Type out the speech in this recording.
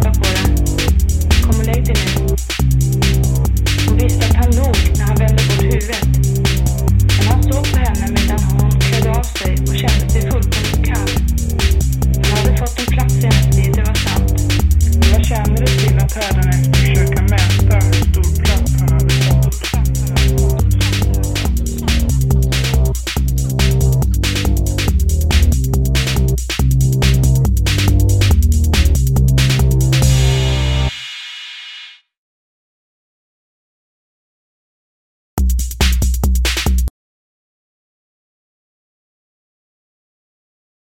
rösta på det. Dig till. Hon visste att han log när han vände bort huvudet. Men han såg på henne medan hon klädde av sig och kände sig fullkomligt kall. Han hade fått en plats i hennes liv, det var sant. Det var kärnor och silva på öronen